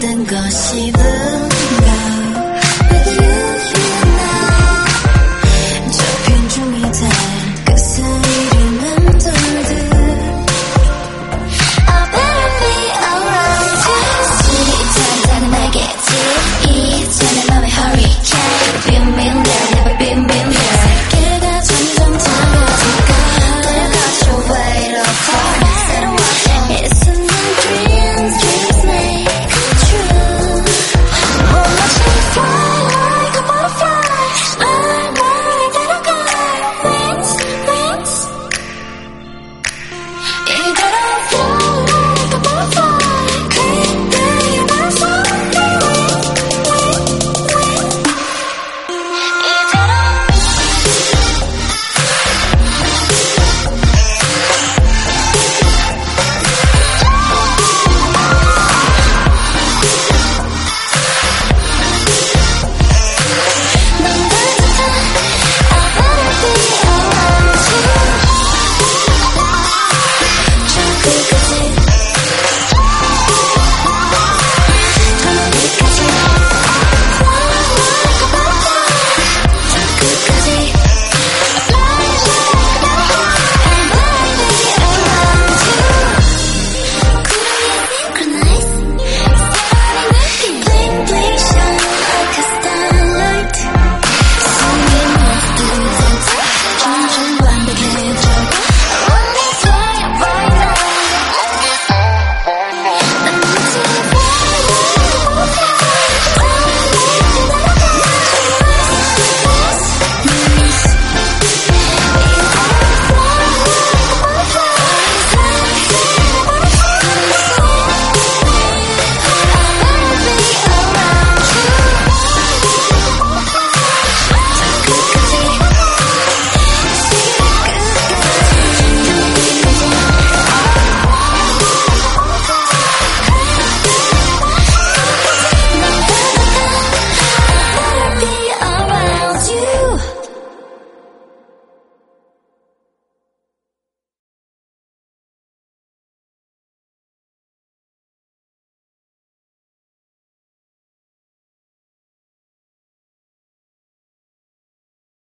登高西。